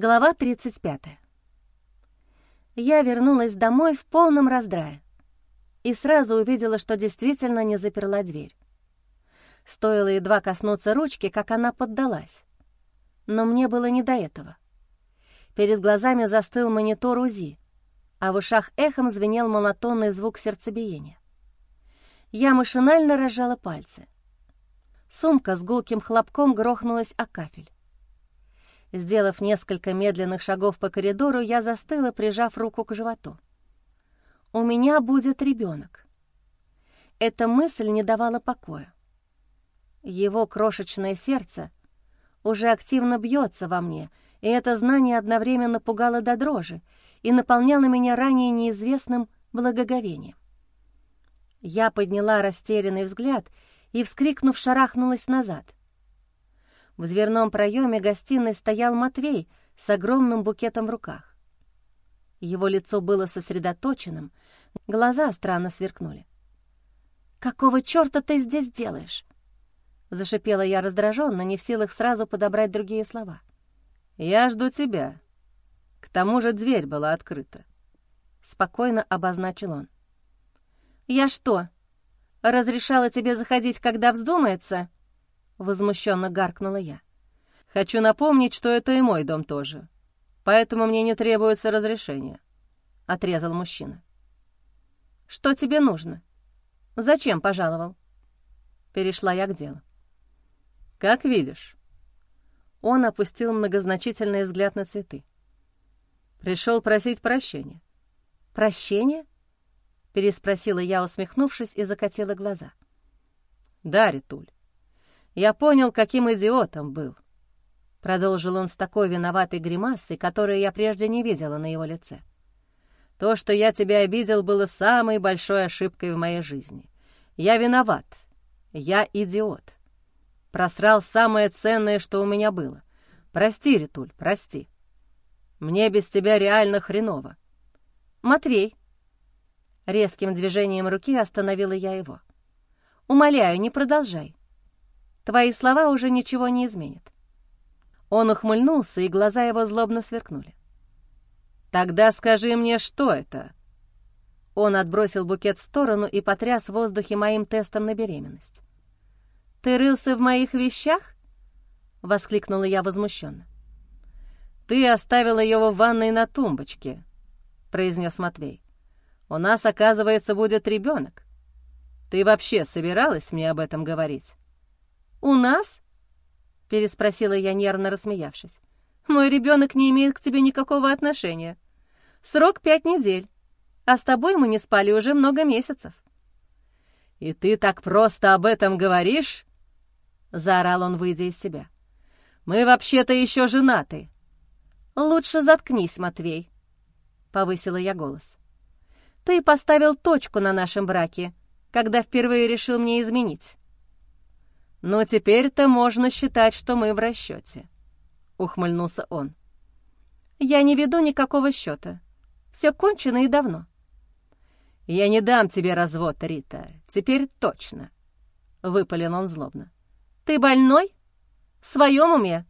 Глава 35. Я вернулась домой в полном раздрае и сразу увидела, что действительно не заперла дверь. Стоило едва коснуться ручки, как она поддалась. Но мне было не до этого. Перед глазами застыл монитор УЗИ, а в ушах эхом звенел монотонный звук сердцебиения. Я машинально разжала пальцы. Сумка с гулким хлопком грохнулась о кафель. Сделав несколько медленных шагов по коридору, я застыла, прижав руку к животу. «У меня будет ребенок. Эта мысль не давала покоя. Его крошечное сердце уже активно бьется во мне, и это знание одновременно пугало до дрожи и наполняло меня ранее неизвестным благоговением. Я подняла растерянный взгляд и, вскрикнув, шарахнулась назад. В дверном проеме гостиной стоял Матвей с огромным букетом в руках. Его лицо было сосредоточенным, глаза странно сверкнули. «Какого чёрта ты здесь делаешь?» Зашипела я раздраженно, не в силах сразу подобрать другие слова. «Я жду тебя. К тому же дверь была открыта», — спокойно обозначил он. «Я что, разрешала тебе заходить, когда вздумается?» — возмущенно гаркнула я. «Хочу напомнить, что это и мой дом тоже, поэтому мне не требуется разрешения», — отрезал мужчина. «Что тебе нужно? Зачем пожаловал?» Перешла я к делу. «Как видишь». Он опустил многозначительный взгляд на цветы. Пришел просить прощения. «Прощения?» — переспросила я, усмехнувшись, и закатила глаза. «Да, Ритуль, я понял, каким идиотом был. Продолжил он с такой виноватой гримасой, которую я прежде не видела на его лице. То, что я тебя обидел, было самой большой ошибкой в моей жизни. Я виноват. Я идиот. Просрал самое ценное, что у меня было. Прости, Ритуль, прости. Мне без тебя реально хреново. Матвей. Резким движением руки остановила я его. Умоляю, не продолжай. Твои слова уже ничего не изменят». Он ухмыльнулся, и глаза его злобно сверкнули. «Тогда скажи мне, что это?» Он отбросил букет в сторону и потряс в воздухе моим тестом на беременность. «Ты рылся в моих вещах?» — воскликнула я возмущенно. «Ты оставила его в ванной на тумбочке», — произнес Матвей. «У нас, оказывается, будет ребенок. Ты вообще собиралась мне об этом говорить?» «У нас?» — переспросила я, нервно рассмеявшись. «Мой ребенок не имеет к тебе никакого отношения. Срок пять недель, а с тобой мы не спали уже много месяцев». «И ты так просто об этом говоришь?» — заорал он, выйдя из себя. «Мы вообще-то еще женаты». «Лучше заткнись, Матвей», — повысила я голос. «Ты поставил точку на нашем браке, когда впервые решил мне изменить. «Ну, теперь-то можно считать, что мы в расчете», — ухмыльнулся он. «Я не веду никакого счета. Все кончено и давно». «Я не дам тебе развод, Рита. Теперь точно», — выпалил он злобно. «Ты больной? В своем уме?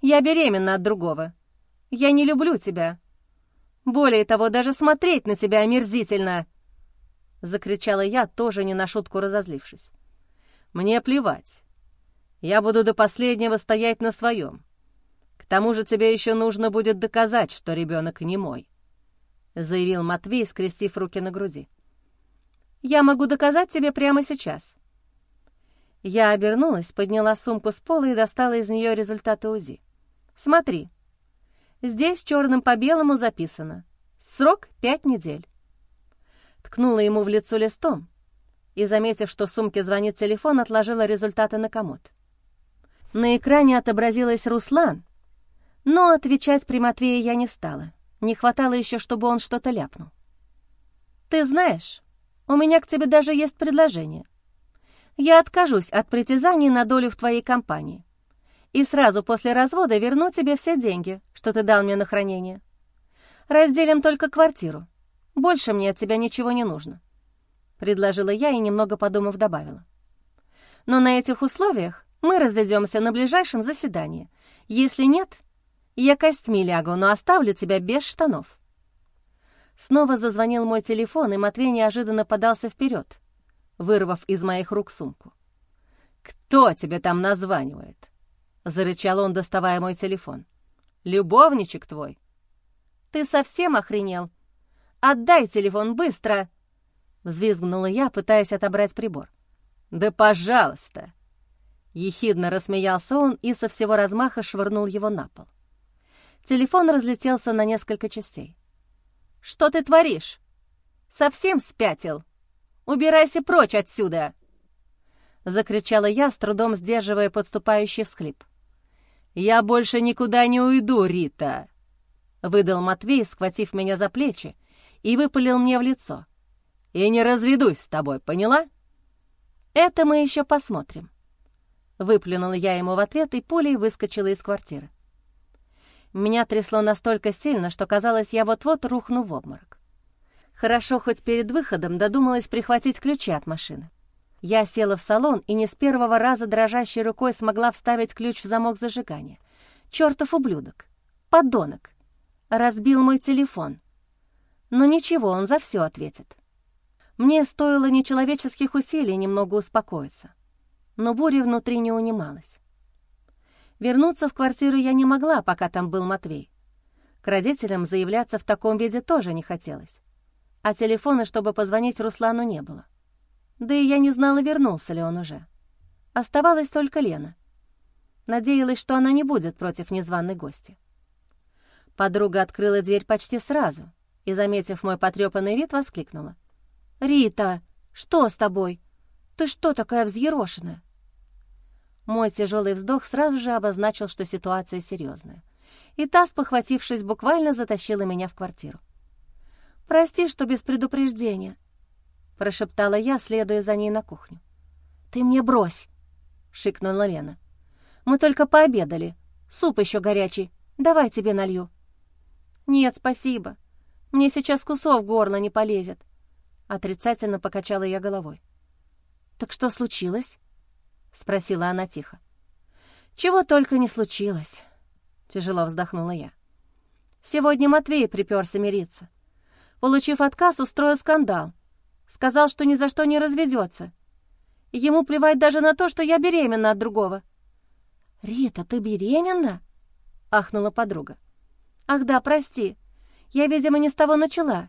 Я беременна от другого. Я не люблю тебя. Более того, даже смотреть на тебя омерзительно!» — закричала я, тоже не на шутку разозлившись. Мне плевать. Я буду до последнего стоять на своем. К тому же тебе еще нужно будет доказать, что ребенок не мой», — заявил Матвей, скрестив руки на груди. «Я могу доказать тебе прямо сейчас». Я обернулась, подняла сумку с пола и достала из нее результаты УЗИ. «Смотри. Здесь черным по белому записано. Срок — пять недель». Ткнула ему в лицо листом, и, заметив, что в сумке звонит телефон, отложила результаты на комод. На экране отобразилась Руслан, но отвечать при Матвее я не стала. Не хватало еще, чтобы он что-то ляпнул. «Ты знаешь, у меня к тебе даже есть предложение. Я откажусь от притязаний на долю в твоей компании и сразу после развода верну тебе все деньги, что ты дал мне на хранение. Разделим только квартиру. Больше мне от тебя ничего не нужно. — предложила я и, немного подумав, добавила. «Но на этих условиях мы разведемся на ближайшем заседании. Если нет, Я костьми лягу, но оставлю тебя без штанов». Снова зазвонил мой телефон, и Матвей неожиданно подался вперед, вырвав из моих рук сумку. «Кто тебе там названивает?» — зарычал он, доставая мой телефон. «Любовничек твой?» «Ты совсем охренел? Отдай телефон быстро!» — взвизгнула я, пытаясь отобрать прибор. «Да пожалуйста!» Ехидно рассмеялся он и со всего размаха швырнул его на пол. Телефон разлетелся на несколько частей. «Что ты творишь? Совсем спятил? Убирайся прочь отсюда!» Закричала я, с трудом сдерживая подступающий всхлип. «Я больше никуда не уйду, Рита!» Выдал Матвей, схватив меня за плечи, и выпалил мне в лицо. «И не разведусь с тобой, поняла?» «Это мы еще посмотрим». Выплюнула я ему в ответ и пулей выскочила из квартиры. Меня трясло настолько сильно, что казалось, я вот-вот рухну в обморок. Хорошо, хоть перед выходом додумалась прихватить ключи от машины. Я села в салон и не с первого раза дрожащей рукой смогла вставить ключ в замок зажигания. Чёртов ублюдок! Подонок! Разбил мой телефон. Но ничего, он за все ответит. Мне стоило нечеловеческих усилий немного успокоиться. Но буря внутри не унималась. Вернуться в квартиру я не могла, пока там был Матвей. К родителям заявляться в таком виде тоже не хотелось. А телефона, чтобы позвонить Руслану, не было. Да и я не знала, вернулся ли он уже. Оставалась только Лена. Надеялась, что она не будет против незваной гости. Подруга открыла дверь почти сразу и, заметив мой потрепанный вид, воскликнула. «Рита, что с тобой? Ты что такая взъерошенная?» Мой тяжелый вздох сразу же обозначил, что ситуация серьезная. И та, спохватившись, буквально затащила меня в квартиру. «Прости, что без предупреждения», — прошептала я, следуя за ней на кухню. «Ты мне брось!» — шикнула Лена. «Мы только пообедали. Суп еще горячий. Давай тебе налью». «Нет, спасибо. Мне сейчас кусок в горло не полезет». Отрицательно покачала я головой. «Так что случилось?» — спросила она тихо. «Чего только не случилось», — тяжело вздохнула я. «Сегодня Матвей приперся мириться. Получив отказ, устроил скандал. Сказал, что ни за что не разведется. Ему плевать даже на то, что я беременна от другого». «Рита, ты беременна?» — ахнула подруга. «Ах да, прости. Я, видимо, не с того начала».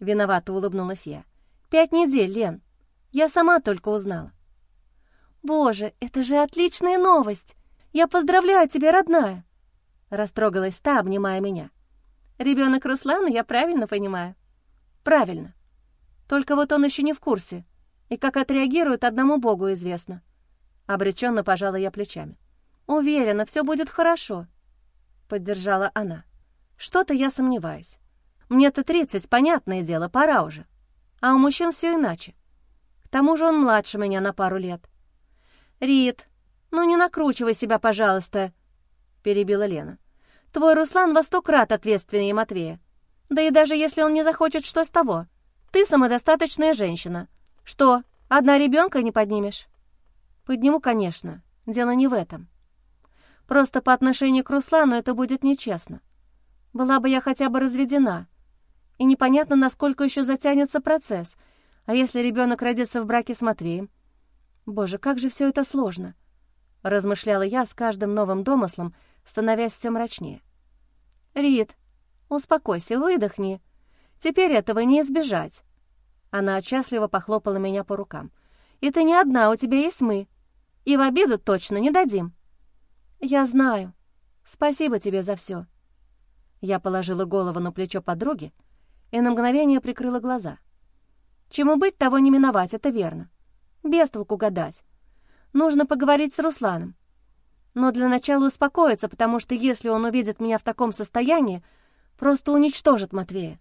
Виновато улыбнулась я. «Пять недель, Лен. Я сама только узнала». «Боже, это же отличная новость! Я поздравляю тебя, родная!» Растрогалась та, обнимая меня. Ребенок Руслана, я правильно понимаю?» «Правильно. Только вот он еще не в курсе, и как отреагирует, одному Богу известно». Обреченно пожала я плечами. «Уверена, все будет хорошо», — поддержала она. «Что-то я сомневаюсь. Мне-то тридцать, понятное дело, пора уже. А у мужчин все иначе. К тому же он младше меня на пару лет. «Рит, ну не накручивай себя, пожалуйста», — перебила Лена. «Твой Руслан во сто крат ответственнее Матвея. Да и даже если он не захочет, что с того? Ты самодостаточная женщина. Что, одна ребенка не поднимешь?» «Подниму, конечно. Дело не в этом. Просто по отношению к Руслану это будет нечестно. Была бы я хотя бы разведена. И непонятно, насколько еще затянется процесс. А если ребенок родится в браке с Матвеем? Боже, как же все это сложно!» — размышляла я с каждым новым домыслом, становясь все мрачнее. «Рит, успокойся, выдохни. Теперь этого не избежать». Она отчасливо похлопала меня по рукам. «И ты не одна, у тебя есть мы. И в обиду точно не дадим». «Я знаю. Спасибо тебе за все. Я положила голову на плечо подруги и на мгновение прикрыла глаза. «Чему быть, того не миновать, это верно. Без толку гадать. Нужно поговорить с Русланом. Но для начала успокоиться, потому что если он увидит меня в таком состоянии, просто уничтожит Матвея.